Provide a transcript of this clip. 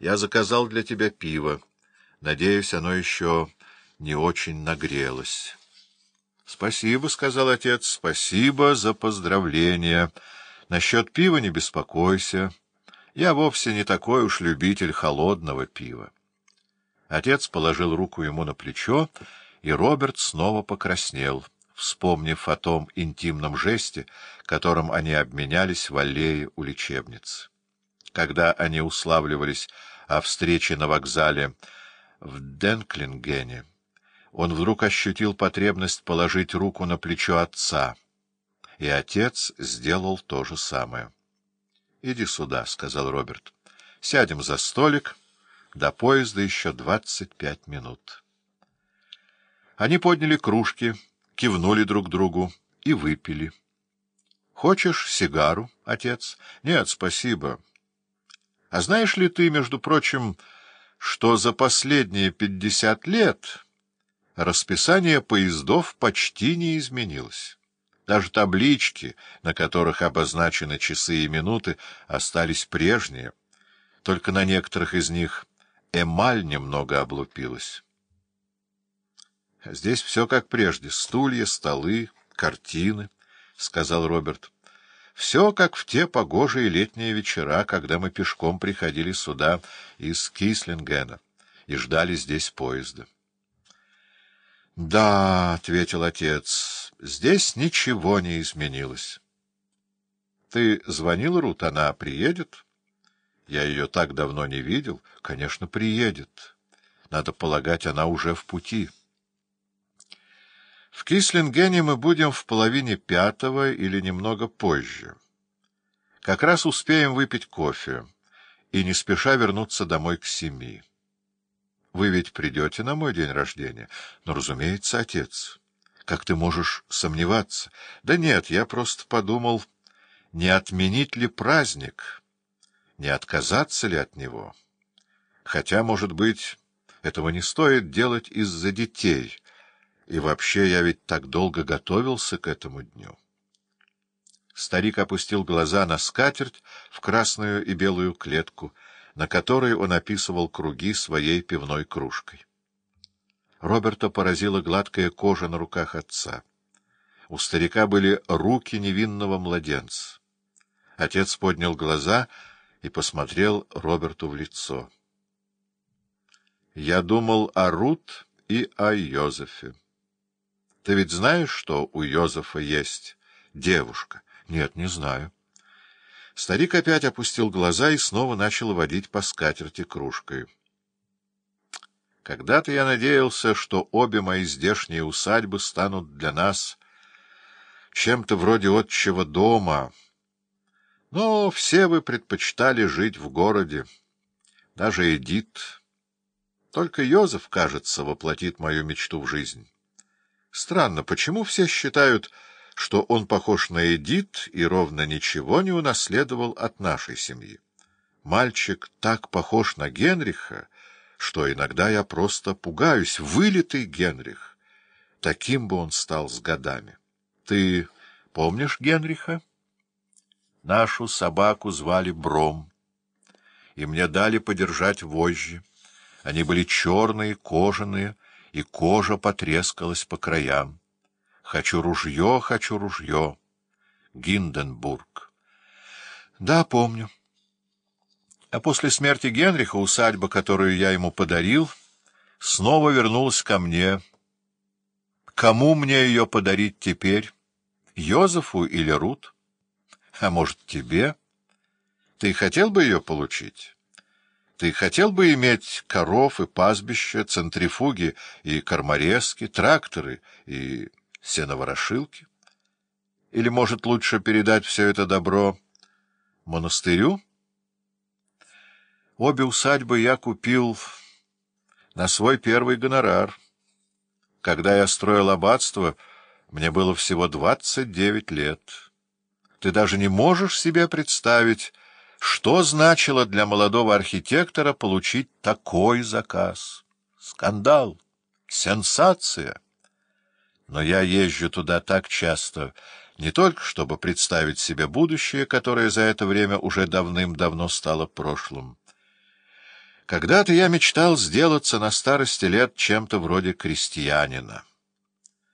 Я заказал для тебя пиво. Надеюсь, оно еще не очень нагрелось. — Спасибо, — сказал отец, — спасибо за поздравление. Насчет пива не беспокойся. Я вовсе не такой уж любитель холодного пива. Отец положил руку ему на плечо, и Роберт снова покраснел, вспомнив о том интимном жесте, которым они обменялись в аллее у лечебницы. Когда они уславливались о встрече на вокзале в Денклингене, он вдруг ощутил потребность положить руку на плечо отца, и отец сделал то же самое. — Иди сюда, — сказал Роберт. — Сядем за столик. До поезда еще двадцать пять минут. Они подняли кружки, кивнули друг другу и выпили. — Хочешь сигару, отец? — Нет, спасибо. — А знаешь ли ты, между прочим, что за последние пятьдесят лет расписание поездов почти не изменилось? Даже таблички, на которых обозначены часы и минуты, остались прежние. Только на некоторых из них эмаль немного облупилась. — Здесь все как прежде — стулья, столы, картины, — сказал Роберт. — Все как в те погожие летние вечера, когда мы пешком приходили сюда из Кислингена и ждали здесь поезда. — Да, — ответил отец, — здесь ничего не изменилось. — Ты звонил Рут, она приедет? Я ее так давно не видел. Конечно, приедет. Надо полагать, она уже в пути. В Кислингене мы будем в половине пятого или немного позже. Как раз успеем выпить кофе и не спеша вернуться домой к семи. Вы ведь придете на мой день рождения? Ну, разумеется, отец. Как ты можешь сомневаться? Да нет, я просто подумал, не отменить ли праздник, не отказаться ли от него. Хотя, может быть, этого не стоит делать из-за детей — и вообще, я ведь так долго готовился к этому дню. Старик опустил глаза на скатерть в красную и белую клетку, на которой он описывал круги своей пивной кружкой. Роберта поразила гладкая кожа на руках отца. У старика были руки невинного младенца. Отец поднял глаза и посмотрел Роберту в лицо. — Я думал о Рут и о Йозефе. Ты ведь знаешь, что у Йозефа есть девушка? Нет, не знаю. Старик опять опустил глаза и снова начал водить по скатерти кружкой. Когда-то я надеялся, что обе мои здешние усадьбы станут для нас чем-то вроде отчего дома. Но все вы предпочитали жить в городе, даже Эдит. Только Йозеф, кажется, воплотит мою мечту в жизнь. Странно, почему все считают, что он похож на Эдит и ровно ничего не унаследовал от нашей семьи? Мальчик так похож на Генриха, что иногда я просто пугаюсь. Вылитый Генрих. Таким бы он стал с годами. Ты помнишь Генриха? Нашу собаку звали Бром, и мне дали подержать вожжи. Они были черные, кожаные, и кожа потрескалась по краям. Хочу ружье, хочу ружье. Гинденбург. Да, помню. А после смерти Генриха усадьба, которую я ему подарил, снова вернулась ко мне. Кому мне ее подарить теперь? Йозефу или Рут? А может, тебе? Ты хотел бы ее получить? Ты хотел бы иметь коров и пастбища, центрифуги и корморезки, тракторы и сеноворошилки? Или, может, лучше передать все это добро монастырю? Обе усадьбы я купил на свой первый гонорар. Когда я строил аббатство, мне было всего двадцать девять лет. Ты даже не можешь себе представить что значило для молодого архитектора получить такой заказ? Скандал, сенсация. Но я езжу туда так часто, не только чтобы представить себе будущее, которое за это время уже давным-давно стало прошлым. Когда-то я мечтал сделаться на старости лет чем-то вроде крестьянина.